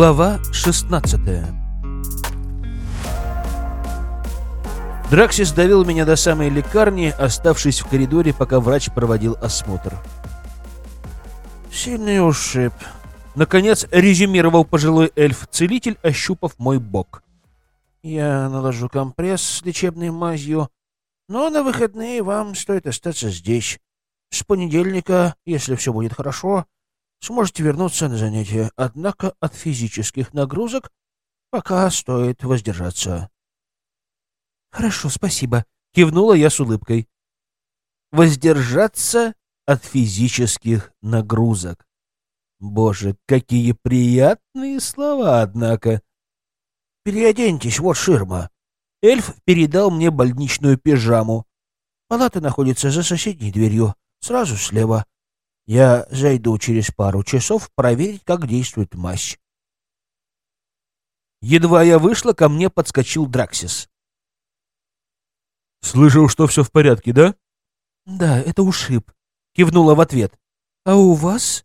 Глава 16 Драксис довел меня до самой лекарни, оставшись в коридоре, пока врач проводил осмотр. Сильный ушиб. Наконец резюмировал пожилой эльф-целитель, ощупав мой бок. Я наложу компресс с лечебной мазью, но на выходные вам стоит остаться здесь. С понедельника, если все будет хорошо, сможете вернуться на занятия. Однако от физических нагрузок пока стоит воздержаться. «Хорошо, спасибо», — кивнула я с улыбкой. «Воздержаться от физических нагрузок». Боже, какие приятные слова, однако. «Переоденьтесь, вот ширма». Эльф передал мне больничную пижаму. Палата находится за соседней дверью, сразу слева. Я зайду через пару часов проверить, как действует мазь. Едва я вышла, ко мне подскочил Драксис. «Слышал, что все в порядке, да?» «Да, это ушиб», — кивнула в ответ. «А у вас?»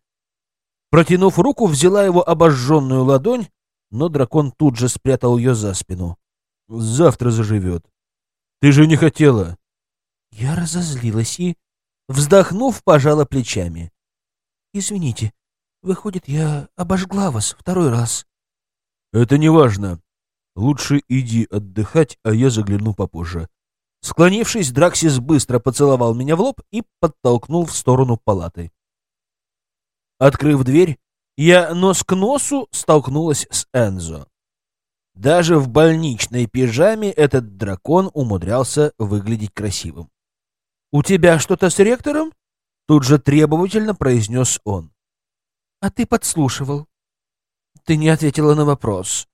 Протянув руку, взяла его обожженную ладонь, но дракон тут же спрятал ее за спину. «Завтра заживет. Ты же не хотела». Я разозлилась и, вздохнув, пожала плечами. «Извините, выходит, я обожгла вас второй раз». «Это не важно. Лучше иди отдыхать, а я загляну попозже. Склонившись, Драксис быстро поцеловал меня в лоб и подтолкнул в сторону палаты. Открыв дверь, я нос к носу столкнулась с Энзо. Даже в больничной пижаме этот дракон умудрялся выглядеть красивым. «У тебя что-то с ректором?» — тут же требовательно произнес он. «А ты подслушивал. Ты не ответила на вопрос».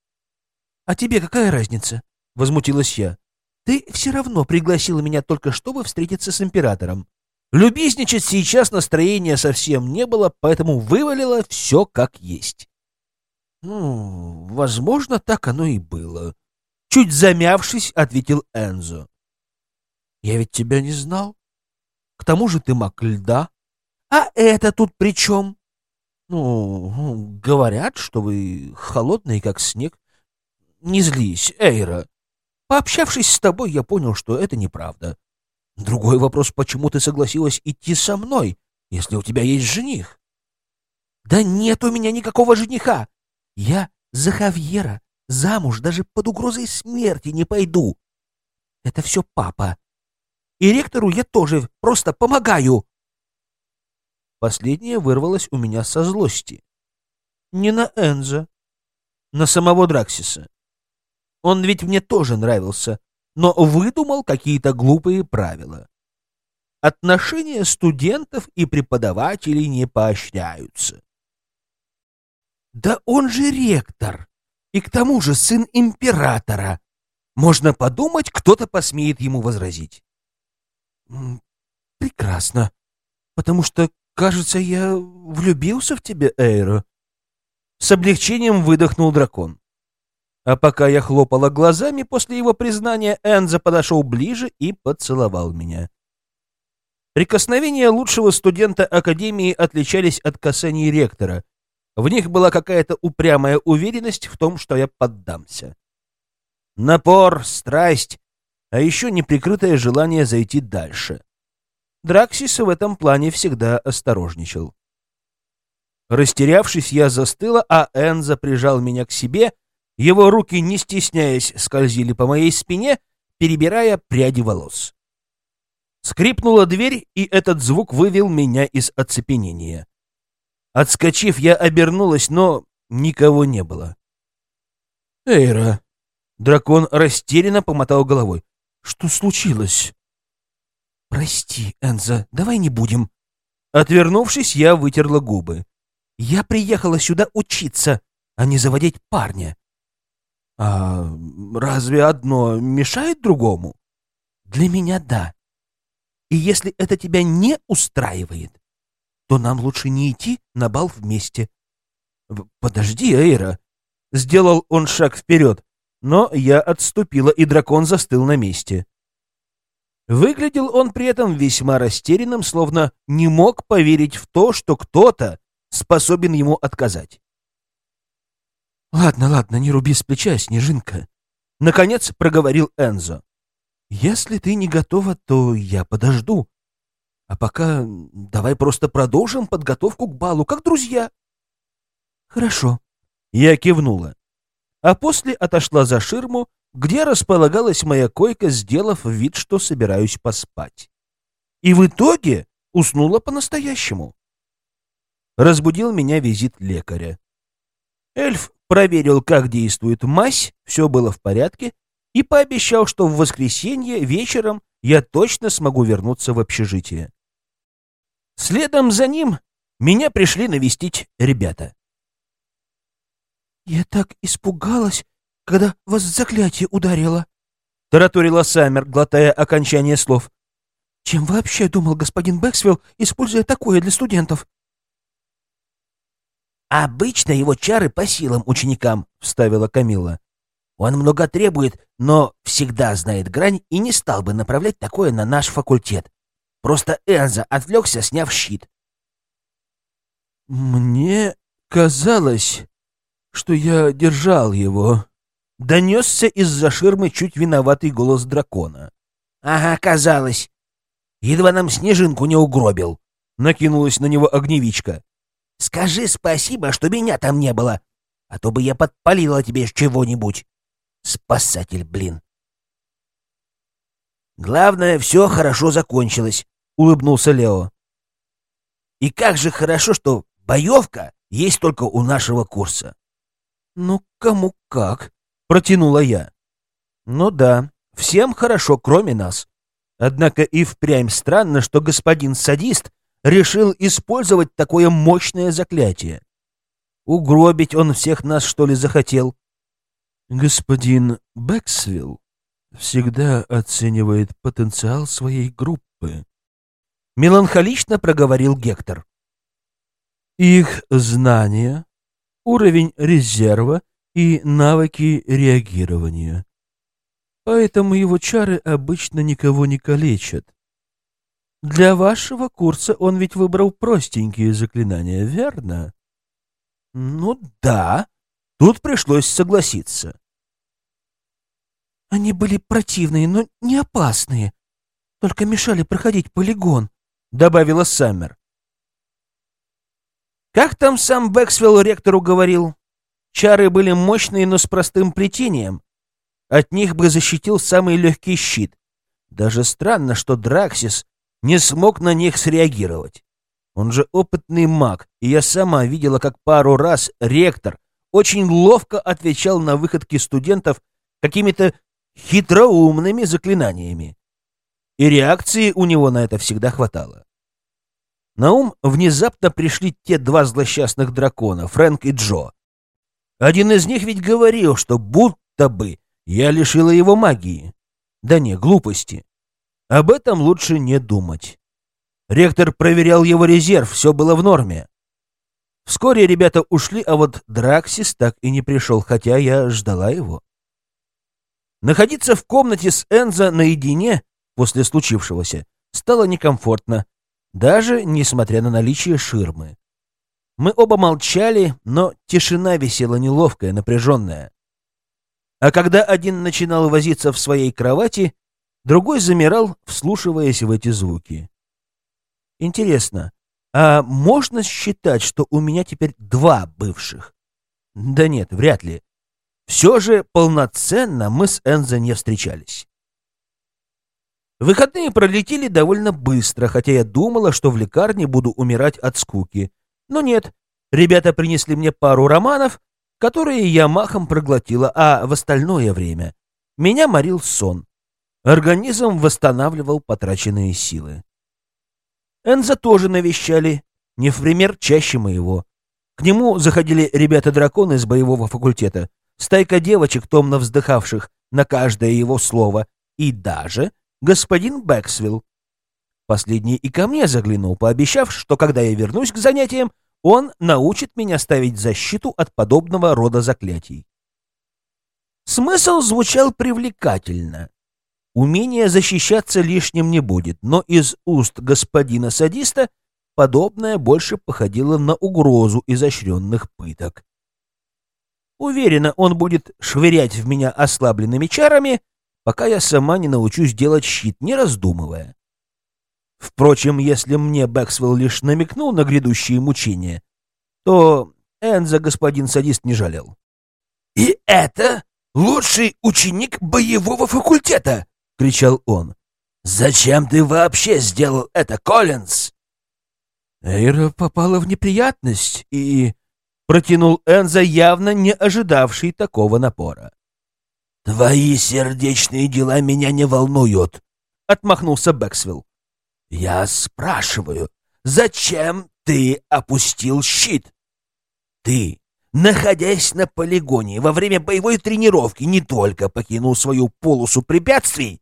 «А тебе какая разница?» — возмутилась я. Ты все равно пригласила меня только чтобы встретиться с императором. Любезничать сейчас настроения совсем не было, поэтому вывалила все как есть. Ну, возможно, так оно и было. Чуть замявшись, ответил Энзо. Я ведь тебя не знал. К тому же ты маг льда. А это тут при чем? Ну, говорят, что вы холодный, как снег. Не злись, Эйра. Пообщавшись с тобой, я понял, что это неправда. Другой вопрос, почему ты согласилась идти со мной, если у тебя есть жених? Да нет у меня никакого жениха. Я за Хавьера замуж даже под угрозой смерти не пойду. Это все папа. И ректору я тоже просто помогаю. Последнее вырвалось у меня со злости. Не на Энза, на самого Драксиса. Он ведь мне тоже нравился, но выдумал какие-то глупые правила. Отношения студентов и преподавателей не поощряются. Да он же ректор, и к тому же сын императора. Можно подумать, кто-то посмеет ему возразить. Прекрасно, потому что, кажется, я влюбился в тебя, Эйро. С облегчением выдохнул дракон. А пока я хлопала глазами после его признания, Энза подошел ближе и поцеловал меня. Прикосновения лучшего студента Академии отличались от касаний ректора. В них была какая-то упрямая уверенность в том, что я поддамся. Напор, страсть, а еще неприкрытое желание зайти дальше. Драксис в этом плане всегда осторожничал. Растерявшись, я застыла, а Энза прижал меня к себе — его руки, не стесняясь, скользили по моей спине, перебирая пряди волос. Скрипнула дверь, и этот звук вывел меня из оцепенения. Отскочив, я обернулась, но никого не было. «Эйра!» Дракон растерянно помотал головой. «Что случилось?» «Прости, Энза, давай не будем». Отвернувшись, я вытерла губы. «Я приехала сюда учиться, а не заводить парня. А разве одно мешает другому? Для меня да. И если это тебя не устраивает, то нам лучше не идти на бал вместе. Подожди, Эйра. Сделал он шаг вперед, но я отступила, и дракон застыл на месте. Выглядел он при этом весьма растерянным, словно не мог поверить в то, что кто-то способен ему отказать. Ладно, ладно, не руби с плеча, Снежинка. Наконец проговорил Энзо. Если ты не готова, то я подожду. А пока давай просто продолжим подготовку к балу, как друзья. Хорошо. Я кивнула. А после отошла за ширму, где располагалась моя койка, сделав вид, что собираюсь поспать. И в итоге уснула по-настоящему. Разбудил меня визит лекаря. Эльф проверил, как действует мазь, все было в порядке, и пообещал, что в воскресенье вечером я точно смогу вернуться в общежитие. Следом за ним меня пришли навестить ребята. «Я так испугалась, когда вас заклятие ударило», — тараторила Саммер, глотая окончание слов. «Чем вообще думал господин Бэксвилл, используя такое для студентов?» «Обычно его чары по силам ученикам», — вставила Камила. «Он много требует, но всегда знает грань и не стал бы направлять такое на наш факультет. Просто Энза отвлекся, сняв щит». «Мне казалось, что я держал его», — донесся из-за ширмы чуть виноватый голос дракона. «Ага, казалось. Едва нам снежинку не угробил», — накинулась на него огневичка. «Скажи спасибо, что меня там не было, а то бы я подпалила тебе чего-нибудь. Спасатель, блин». «Главное, все хорошо закончилось», — улыбнулся Лео. «И как же хорошо, что боевка есть только у нашего курса». «Ну, кому как?» — протянула я. «Ну да, всем хорошо, кроме нас. Однако и впрямь странно, что господин садист решил использовать такое мощное заклятие. Угробить он всех нас, что ли, захотел?» «Господин Бэксвилл всегда оценивает потенциал своей группы», — меланхолично проговорил Гектор. «Их знания, уровень резерва и навыки реагирования. Поэтому его чары обычно никого не калечат. Для вашего курса он ведь выбрал простенькие заклинания, верно? Ну да, тут пришлось согласиться. Они были противные, но не опасные. Только мешали проходить полигон, добавила Саммер. Как там сам Бэксвелл ректору говорил? Чары были мощные, но с простым плетением. От них бы защитил самый легкий щит. Даже странно, что Драксис не смог на них среагировать. Он же опытный маг, и я сама видела, как пару раз ректор очень ловко отвечал на выходки студентов какими-то хитроумными заклинаниями. И реакции у него на это всегда хватало. На ум внезапно пришли те два злосчастных дракона, Фрэнк и Джо. Один из них ведь говорил, что будто бы я лишила его магии. Да не, глупости. Об этом лучше не думать. Ректор проверял его резерв, все было в норме. Вскоре ребята ушли, а вот Драксис так и не пришел, хотя я ждала его. Находиться в комнате с Энзо наедине после случившегося стало некомфортно, даже несмотря на наличие ширмы. Мы оба молчали, но тишина висела неловкая, напряженная. А когда один начинал возиться в своей кровати, другой замирал, вслушиваясь в эти звуки. Интересно, а можно считать, что у меня теперь два бывших? Да нет, вряд ли. Все же полноценно мы с Энзо не встречались. Выходные пролетели довольно быстро, хотя я думала, что в лекарне буду умирать от скуки. Но нет, ребята принесли мне пару романов, которые я махом проглотила, а в остальное время меня морил сон. Организм восстанавливал потраченные силы. Энза тоже навещали, не в пример чаще моего. К нему заходили ребята-драконы из боевого факультета, стайка девочек, томно вздыхавших на каждое его слово, и даже господин Бэксвилл. Последний и ко мне заглянул, пообещав, что когда я вернусь к занятиям, он научит меня ставить защиту от подобного рода заклятий. Смысл звучал привлекательно. Умение защищаться лишним не будет, но из уст господина-садиста подобное больше походило на угрозу изощренных пыток. Уверена, он будет швырять в меня ослабленными чарами, пока я сама не научусь делать щит, не раздумывая. Впрочем, если мне Бэксвелл лишь намекнул на грядущие мучения, то Энза господин садист не жалел. «И это лучший ученик боевого факультета!» — кричал он. «Зачем ты вообще сделал это, Коллинз?» Эйра попала в неприятность и... Протянул Энза, явно не ожидавший такого напора. «Твои сердечные дела меня не волнуют», — отмахнулся Бэксвилл. «Я спрашиваю, зачем ты опустил щит? Ты, находясь на полигоне во время боевой тренировки, не только покинул свою полосу препятствий,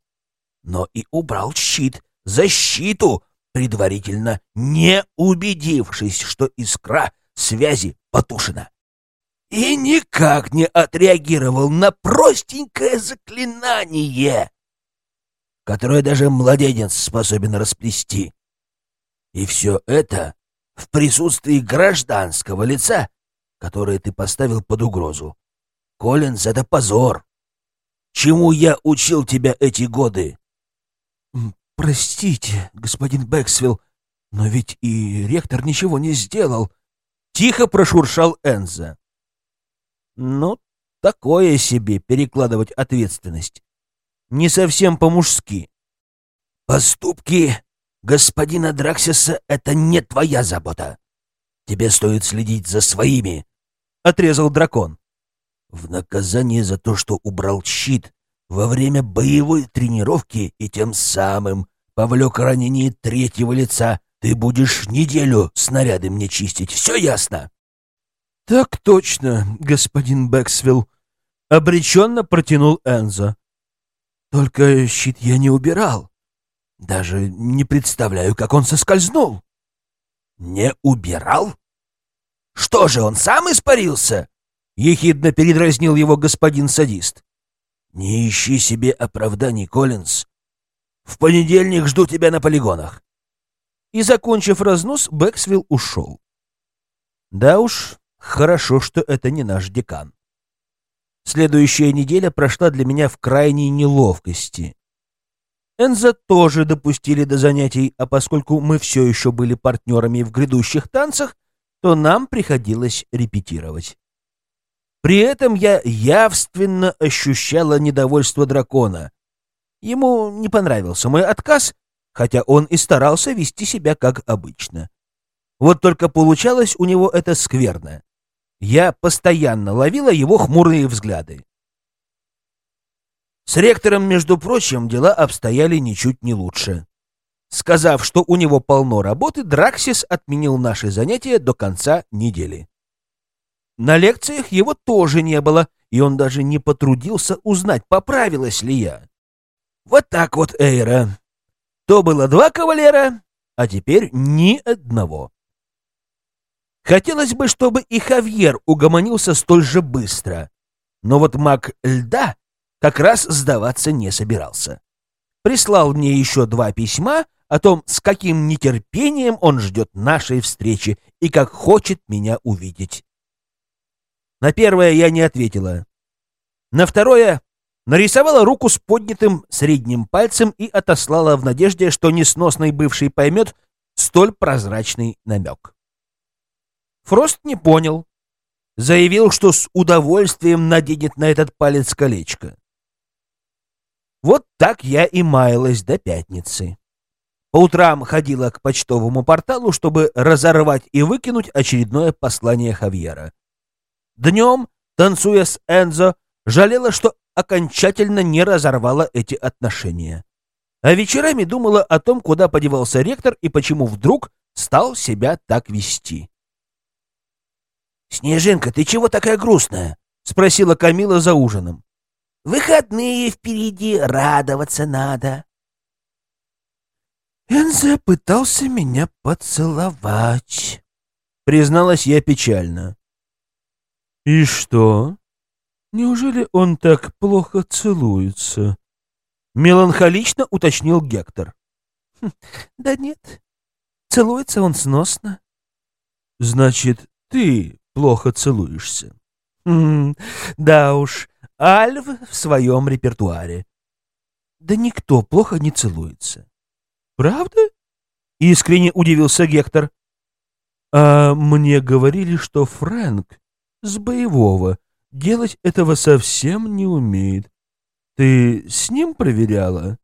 но и убрал щит, защиту, предварительно не убедившись, что искра связи потушена. И никак не отреагировал на простенькое заклинание, которое даже младенец способен расплести. И все это в присутствии гражданского лица, которое ты поставил под угрозу. Коллинз — это позор. Чему я учил тебя эти годы? «Простите, господин Бэксвилл, но ведь и ректор ничего не сделал», — тихо прошуршал Энза. «Ну, такое себе перекладывать ответственность. Не совсем по-мужски». «Поступки господина Драксиса — это не твоя забота. Тебе стоит следить за своими», — отрезал дракон. «В наказание за то, что убрал щит, во время боевой тренировки и тем самым повлек ранение третьего лица. Ты будешь неделю снаряды мне чистить. Все ясно?» «Так точно, господин Бэксвилл», — обреченно протянул Энзо. «Только щит я не убирал. Даже не представляю, как он соскользнул». «Не убирал? Что же, он сам испарился?» — ехидно передразнил его господин садист. «Не ищи себе оправданий, Коллинз. В понедельник жду тебя на полигонах». И, закончив разнос, Бэксвилл ушел. Да уж, хорошо, что это не наш декан. Следующая неделя прошла для меня в крайней неловкости. Энза тоже допустили до занятий, а поскольку мы все еще были партнерами в грядущих танцах, то нам приходилось репетировать. При этом я явственно ощущала недовольство дракона. Ему не понравился мой отказ, хотя он и старался вести себя как обычно. Вот только получалось у него это скверно. Я постоянно ловила его хмурые взгляды. С ректором, между прочим, дела обстояли ничуть не лучше. Сказав, что у него полно работы, Драксис отменил наши занятия до конца недели. На лекциях его тоже не было, и он даже не потрудился узнать, поправилась ли я. Вот так вот, Эйра. То было два кавалера, а теперь ни одного. Хотелось бы, чтобы и Хавьер угомонился столь же быстро. Но вот маг льда как раз сдаваться не собирался. Прислал мне еще два письма о том, с каким нетерпением он ждет нашей встречи и как хочет меня увидеть. На первое я не ответила. На второе нарисовала руку с поднятым средним пальцем и отослала в надежде, что несносный бывший поймет столь прозрачный намек. Фрост не понял. Заявил, что с удовольствием наденет на этот палец колечко. Вот так я и маялась до пятницы. По утрам ходила к почтовому порталу, чтобы разорвать и выкинуть очередное послание Хавьера. Днем, танцуя с Энзо, жалела, что окончательно не разорвала эти отношения. А вечерами думала о том, куда подевался ректор и почему вдруг стал себя так вести. «Снежинка, ты чего такая грустная?» — спросила Камила за ужином. «Выходные впереди, радоваться надо». «Энзе пытался меня поцеловать», — призналась я печально. «И что? Неужели он так плохо целуется?» Меланхолично уточнил Гектор. Хм, «Да нет, целуется он сносно». «Значит, ты плохо целуешься?» Хм, да уж, Альв в своем репертуаре. Да никто плохо не целуется. Правда? Искренне удивился Гектор. А мне говорили, что Фрэнк с боевого делать этого совсем не умеет. Ты с ним проверяла?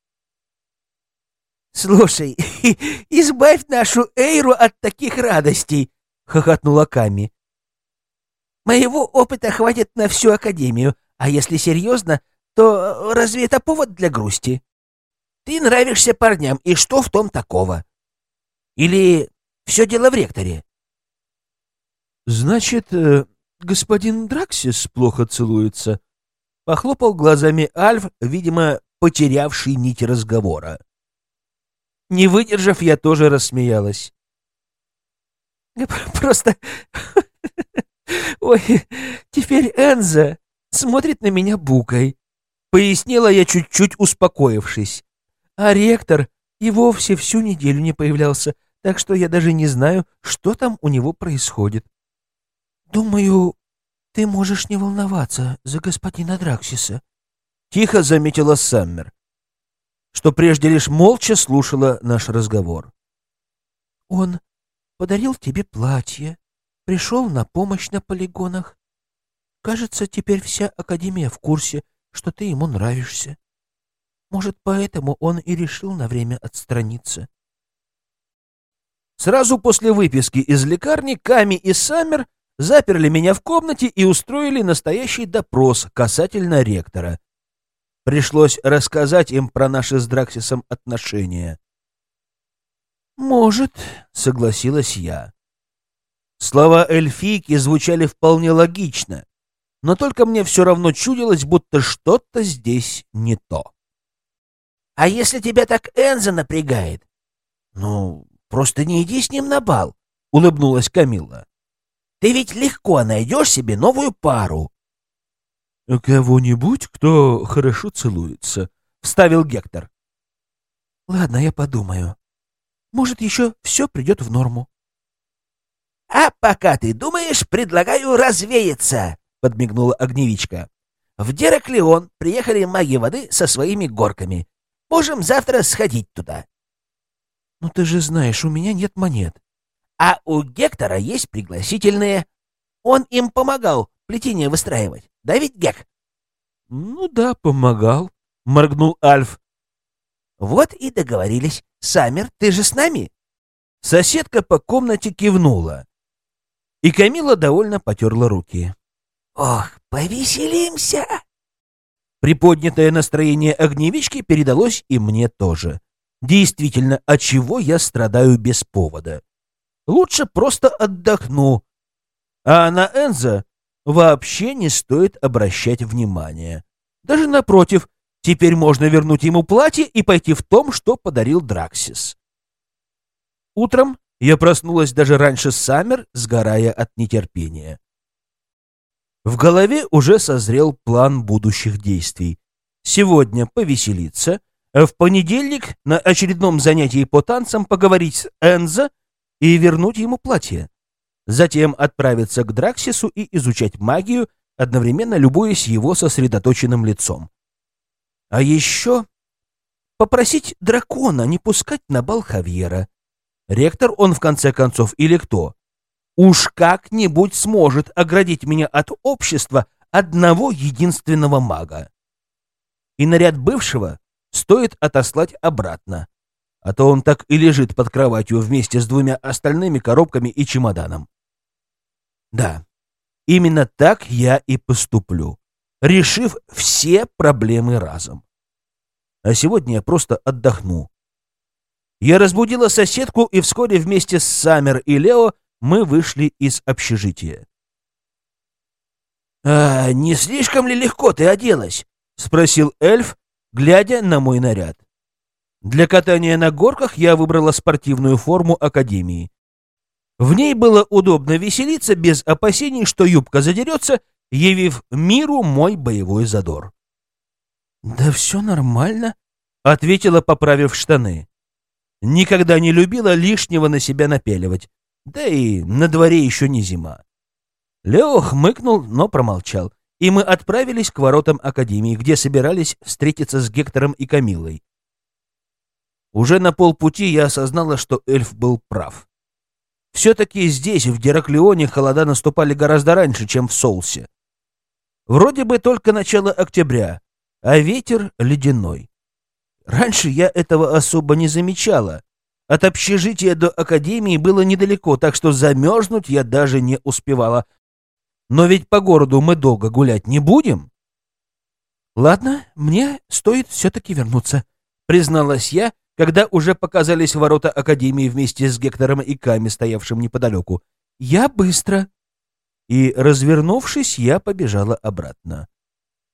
Слушай, избавь нашу Эйру от таких радостей, хохотнула Ками. Моего опыта хватит на всю Академию, а если серьезно, то разве это повод для грусти? Ты нравишься парням, и что в том такого? Или все дело в ректоре? Значит, э, господин Драксис плохо целуется? Похлопал глазами Альф, видимо, потерявший нить разговора. Не выдержав, я тоже рассмеялась. Просто... Ой, теперь Энза смотрит на меня букой. Пояснила я, чуть-чуть успокоившись. А ректор и вовсе всю неделю не появлялся, так что я даже не знаю, что там у него происходит. Думаю, ты можешь не волноваться за господина Драксиса. Тихо заметила Саммер, что прежде лишь молча слушала наш разговор. Он подарил тебе платье, пришел на помощь на полигонах. Кажется, теперь вся Академия в курсе, что ты ему нравишься. Может, поэтому он и решил на время отстраниться. Сразу после выписки из лекарни Ками и Саммер заперли меня в комнате и устроили настоящий допрос касательно ректора. Пришлось рассказать им про наши с Драксисом отношения. «Может», — согласилась я. Слова эльфийки звучали вполне логично, но только мне все равно чудилось, будто что-то здесь не то. «А если тебя так Энза напрягает? Ну, просто не иди с ним на бал», — улыбнулась Камилла. «Ты ведь легко найдешь себе новую пару». «Кого-нибудь, кто хорошо целуется», — вставил Гектор. «Ладно, я подумаю. Может, еще все придет в норму». «А пока ты думаешь, предлагаю развеяться», — подмигнула огневичка. «В Дераклеон приехали маги воды со своими горками. Можем завтра сходить туда». «Ну ты же знаешь, у меня нет монет». «А у Гектора есть пригласительные. Он им помогал плетение выстраивать. Да ведь, Гек?» «Ну да, помогал», — моргнул Альф. «Вот и договорились. Саммер, ты же с нами?» Соседка по комнате кивнула. И Камила довольно потерла руки. «Ох, повеселимся!» Приподнятое настроение огневички передалось и мне тоже. Действительно, от чего я страдаю без повода? Лучше просто отдохну. А на Энза вообще не стоит обращать внимания. Даже напротив, теперь можно вернуть ему платье и пойти в том, что подарил Драксис. Утром я проснулась даже раньше Саммер, сгорая от нетерпения. В голове уже созрел план будущих действий. Сегодня повеселиться, а в понедельник на очередном занятии по танцам поговорить с Энзо и вернуть ему платье. Затем отправиться к Драксису и изучать магию, одновременно любуясь его сосредоточенным лицом. А еще попросить дракона не пускать на бал Хавьера. Ректор он, в конце концов, или кто? уж как-нибудь сможет оградить меня от общества одного единственного мага. И наряд бывшего стоит отослать обратно, а то он так и лежит под кроватью вместе с двумя остальными коробками и чемоданом. Да, именно так я и поступлю, решив все проблемы разом. А сегодня я просто отдохну. Я разбудила соседку, и вскоре вместе с Саммер и Лео мы вышли из общежития. «А не слишком ли легко ты оделась?» — спросил эльф, глядя на мой наряд. Для катания на горках я выбрала спортивную форму Академии. В ней было удобно веселиться без опасений, что юбка задерется, явив миру мой боевой задор. «Да все нормально», — ответила, поправив штаны. Никогда не любила лишнего на себя напеливать. Да и на дворе еще не зима. Лео хмыкнул, но промолчал, и мы отправились к воротам Академии, где собирались встретиться с Гектором и Камилой. Уже на полпути я осознала, что эльф был прав. Все-таки здесь, в Гераклеоне, холода наступали гораздо раньше, чем в Соусе. Вроде бы только начало октября, а ветер ледяной. Раньше я этого особо не замечала. От общежития до академии было недалеко, так что замерзнуть я даже не успевала. Но ведь по городу мы долго гулять не будем. Ладно, мне стоит все-таки вернуться, призналась я, когда уже показались ворота академии вместе с Гектором и Ками, стоявшим неподалеку. Я быстро. И, развернувшись, я побежала обратно.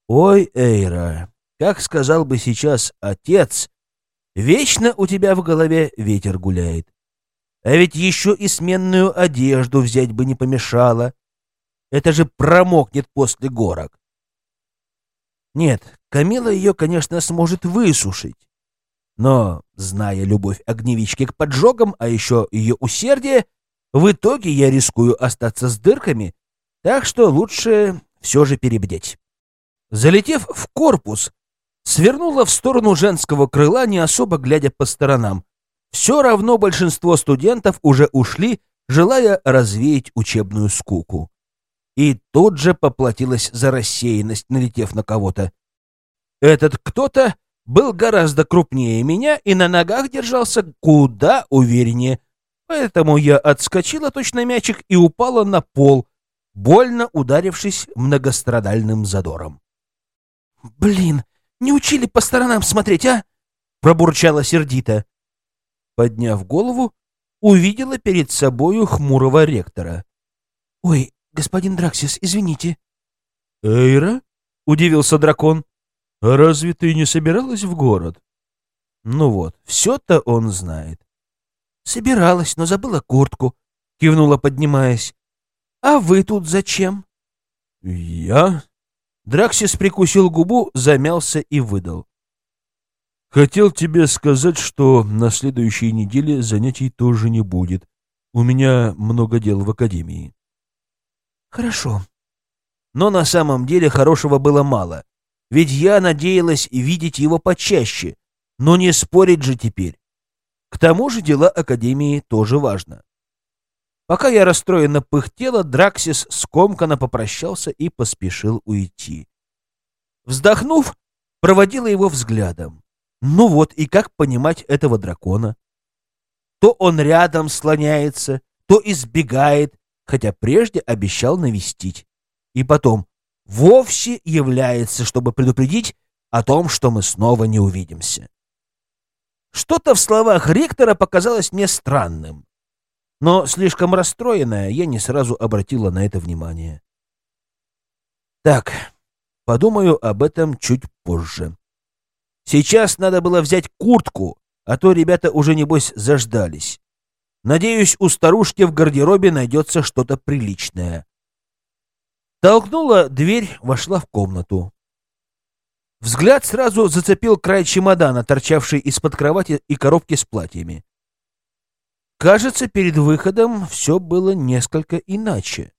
Ой, Эйра, как сказал бы сейчас отец, вечно у тебя в голове ветер гуляет. А ведь еще и сменную одежду взять бы не помешало. Это же промокнет после горок. Нет, Камила ее, конечно, сможет высушить. Но, зная любовь огневички к поджогам, а еще ее усердие, в итоге я рискую остаться с дырками, так что лучше все же перебдеть. Залетев в корпус, свернула в сторону женского крыла, не особо глядя по сторонам. Все равно большинство студентов уже ушли, желая развеять учебную скуку. И тут же поплатилась за рассеянность, налетев на кого-то. Этот кто-то был гораздо крупнее меня и на ногах держался куда увереннее, поэтому я отскочила точно мячик и упала на пол, больно ударившись многострадальным задором. «Блин, не учили по сторонам смотреть, а?» — пробурчала сердито. Подняв голову, увидела перед собою хмурого ректора. «Ой, господин Драксис, извините». «Эйра?» — удивился дракон. «А разве ты не собиралась в город?» «Ну вот, все-то он знает». «Собиралась, но забыла куртку», — кивнула, поднимаясь. «А вы тут зачем?» «Я?» Драксис прикусил губу, замялся и выдал. «Хотел тебе сказать, что на следующей неделе занятий тоже не будет. У меня много дел в академии». «Хорошо». Но на самом деле хорошего было мало. Ведь я надеялась видеть его почаще, но не спорить же теперь. К тому же дела Академии тоже важно. Пока я расстроенно пыхтела, Драксис скомканно попрощался и поспешил уйти. Вздохнув, проводила его взглядом. Ну вот, и как понимать этого дракона? То он рядом слоняется, то избегает, хотя прежде обещал навестить. И потом вовсе является, чтобы предупредить о том, что мы снова не увидимся. Что-то в словах ректора показалось мне странным. Но слишком расстроенная, я не сразу обратила на это внимание. Так, подумаю об этом чуть позже. Сейчас надо было взять куртку, а то ребята уже, небось, заждались. Надеюсь, у старушки в гардеробе найдется что-то приличное. Толкнула дверь, вошла в комнату. Взгляд сразу зацепил край чемодана, торчавший из-под кровати и коробки с платьями. Кажется, перед выходом все было несколько иначе.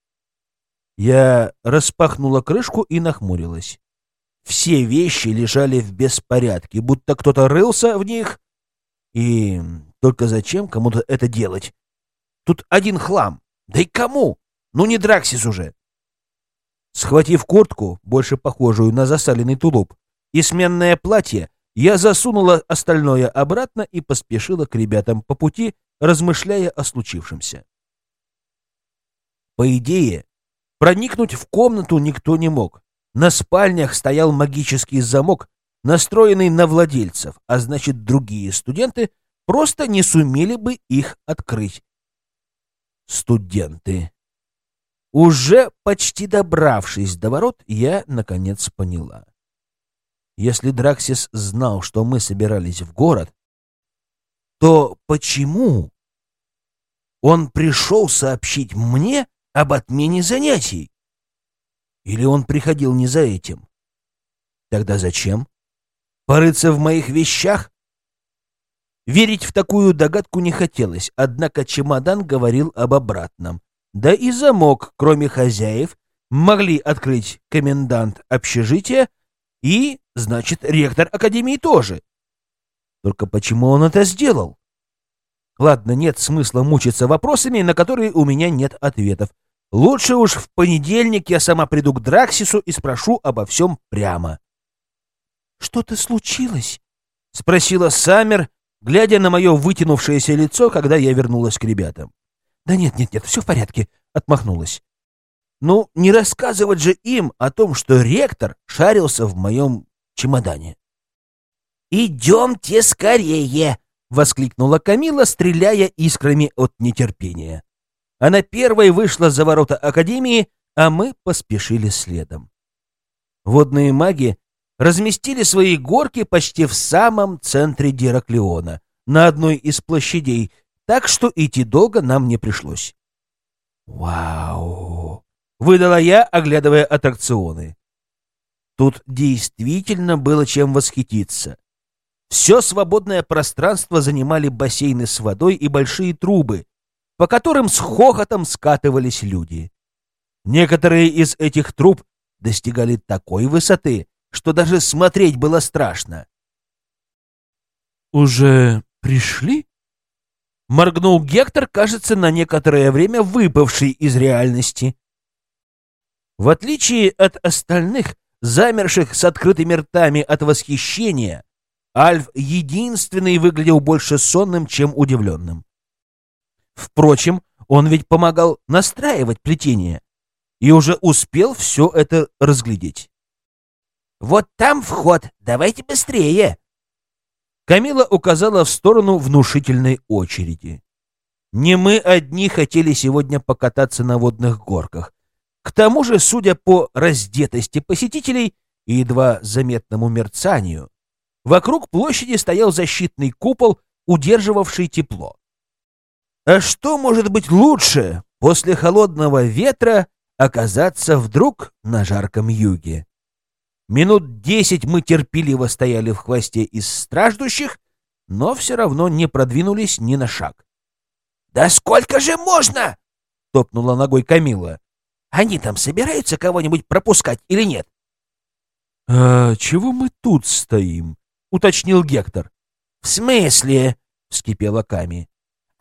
Я распахнула крышку и нахмурилась. Все вещи лежали в беспорядке, будто кто-то рылся в них. И только зачем кому-то это делать? Тут один хлам. Да и кому? Ну не Драксис уже. Схватив куртку, больше похожую на засаленный тулуп, и сменное платье, я засунула остальное обратно и поспешила к ребятам по пути, размышляя о случившемся. По идее, проникнуть в комнату никто не мог. На спальнях стоял магический замок, настроенный на владельцев, а значит, другие студенты просто не сумели бы их открыть. Студенты. Уже почти добравшись до ворот, я, наконец, поняла. Если Драксис знал, что мы собирались в город, то почему он пришел сообщить мне об отмене занятий? Или он приходил не за этим? Тогда зачем? Порыться в моих вещах? Верить в такую догадку не хотелось, однако чемодан говорил об обратном. Да и замок, кроме хозяев, могли открыть комендант общежития и, значит, ректор академии тоже. Только почему он это сделал? Ладно, нет смысла мучиться вопросами, на которые у меня нет ответов. Лучше уж в понедельник я сама приду к Драксису и спрошу обо всем прямо. «Что-то случилось?» — спросила Саммер, глядя на мое вытянувшееся лицо, когда я вернулась к ребятам. «Да нет, нет, нет, все в порядке», — отмахнулась. «Ну, не рассказывать же им о том, что ректор шарился в моем чемодане». «Идемте скорее!» — воскликнула Камила, стреляя искрами от нетерпения. Она первой вышла за ворота Академии, а мы поспешили следом. Водные маги разместили свои горки почти в самом центре Дераклеона, на одной из площадей, так что идти долго нам не пришлось. «Вау!» — выдала я, оглядывая аттракционы. Тут действительно было чем восхититься. Все свободное пространство занимали бассейны с водой и большие трубы, по которым с хохотом скатывались люди. Некоторые из этих труб достигали такой высоты, что даже смотреть было страшно. «Уже пришли?» Моргнул Гектор, кажется, на некоторое время выпавший из реальности. В отличие от остальных, замерших с открытыми ртами от восхищения, Альф единственный выглядел больше сонным, чем удивленным. Впрочем, он ведь помогал настраивать плетение и уже успел все это разглядеть. «Вот там вход, давайте быстрее!» Камила указала в сторону внушительной очереди. Не мы одни хотели сегодня покататься на водных горках. К тому же, судя по раздетости посетителей и едва заметному мерцанию, вокруг площади стоял защитный купол, удерживавший тепло. А что может быть лучше после холодного ветра оказаться вдруг на жарком юге? Минут десять мы терпеливо стояли в хвосте из страждущих, но все равно не продвинулись ни на шаг. «Да сколько же можно?» — топнула ногой Камила. «Они там собираются кого-нибудь пропускать или нет?» «А чего мы тут стоим?» — уточнил Гектор. «В смысле?» — вскипела Ками.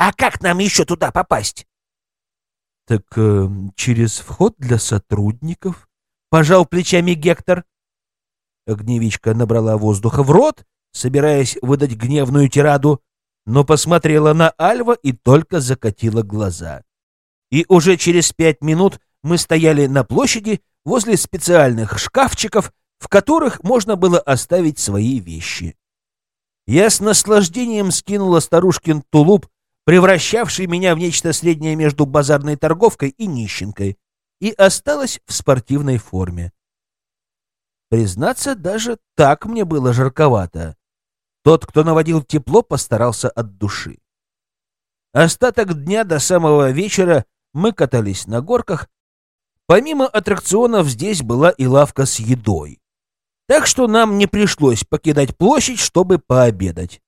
А как нам еще туда попасть? Так э, через вход для сотрудников. Пожал плечами Гектор. Огневичка набрала воздуха в рот, собираясь выдать гневную тираду, но посмотрела на Альва и только закатила глаза. И уже через пять минут мы стояли на площади возле специальных шкафчиков, в которых можно было оставить свои вещи. Я с наслаждением скинула старушкин тулуп превращавший меня в нечто среднее между базарной торговкой и нищенкой, и осталась в спортивной форме. Признаться, даже так мне было жарковато. Тот, кто наводил тепло, постарался от души. Остаток дня до самого вечера мы катались на горках. Помимо аттракционов здесь была и лавка с едой. Так что нам не пришлось покидать площадь, чтобы пообедать.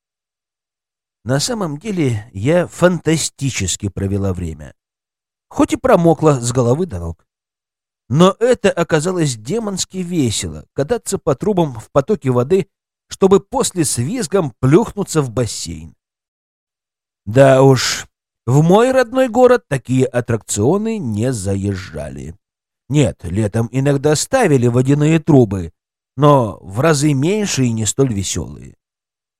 На самом деле я фантастически провела время. Хоть и промокла с головы до ног. Но это оказалось демонски весело — кататься по трубам в потоке воды, чтобы после с визгом плюхнуться в бассейн. Да уж, в мой родной город такие аттракционы не заезжали. Нет, летом иногда ставили водяные трубы, но в разы меньше и не столь веселые.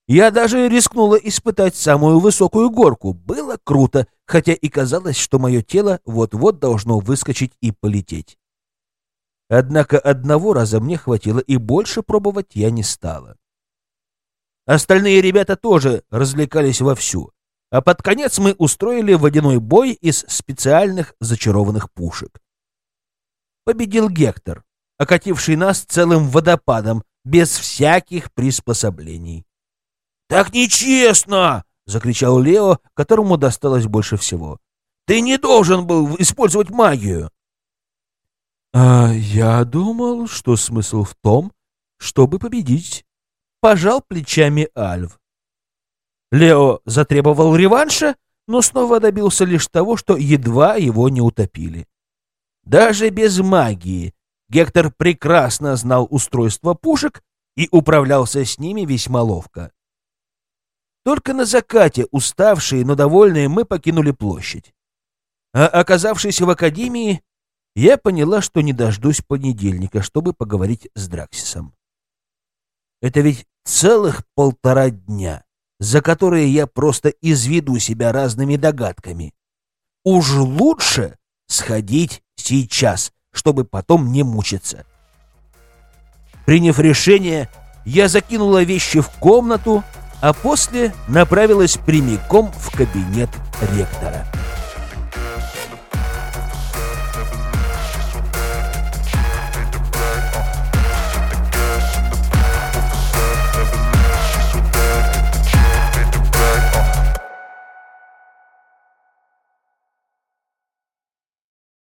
Я даже рискнула испытать самую высокую горку. Было круто, хотя и казалось, что мое тело вот-вот должно выскочить и полететь. Однако одного раза мне хватило, и больше пробовать я не стала. Остальные ребята тоже развлекались вовсю, а под конец мы устроили водяной бой из специальных зачарованных пушек. Победил Гектор, окативший нас целым водопадом, без всяких приспособлений. «Так нечестно!» — закричал Лео, которому досталось больше всего. «Ты не должен был использовать магию!» «А я думал, что смысл в том, чтобы победить», — пожал плечами Альв. Лео затребовал реванша, но снова добился лишь того, что едва его не утопили. Даже без магии Гектор прекрасно знал устройство пушек и управлялся с ними весьма ловко. Только на закате, уставшие, но довольные, мы покинули площадь. А оказавшись в академии, я поняла, что не дождусь понедельника, чтобы поговорить с Драксисом. Это ведь целых полтора дня, за которые я просто изведу себя разными догадками. Уж лучше сходить сейчас, чтобы потом не мучиться. Приняв решение, я закинула вещи в комнату, а после направилась прямиком в кабинет ректора.